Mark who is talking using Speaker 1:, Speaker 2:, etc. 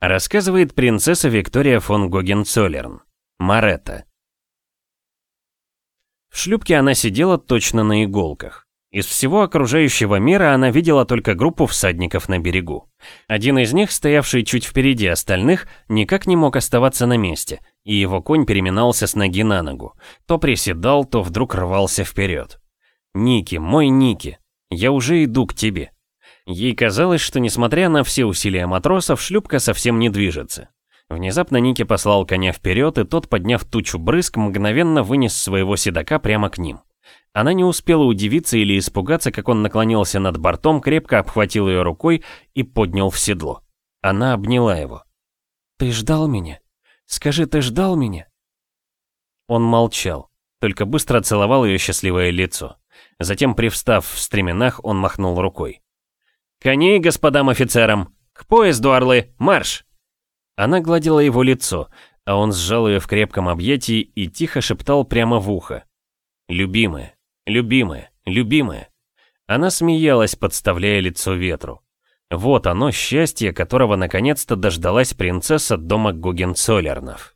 Speaker 1: Рассказывает принцесса Виктория фон Гогенцоллерн. Маретта. В шлюпке она сидела точно на иголках. Из всего окружающего мира она видела только группу всадников на берегу. Один из них, стоявший чуть впереди остальных, никак не мог оставаться на месте, и его конь переминался с ноги на ногу. То приседал, то вдруг рвался вперед. «Ники, мой Ники, я уже иду к тебе». Ей казалось, что несмотря на все усилия матросов, шлюпка совсем не движется. Внезапно Ники послал коня вперед, и тот, подняв тучу брызг, мгновенно вынес своего седока прямо к ним. Она не успела удивиться или испугаться, как он наклонился над бортом, крепко обхватил ее рукой и поднял в седло. Она обняла его. «Ты ждал меня? Скажи, ты ждал меня?» Он молчал, только быстро целовал ее счастливое лицо. Затем, привстав в стременах, он махнул рукой. «Коней, господам офицерам! К поезду, орлы! Марш!» Она гладила его лицо, а он сжал ее в крепком объятии и тихо шептал прямо в ухо. «Любимая, любимая, любимая!» Она смеялась, подставляя лицо ветру. Вот оно, счастье, которого наконец-то дождалась принцесса дома Гугенцоллернов.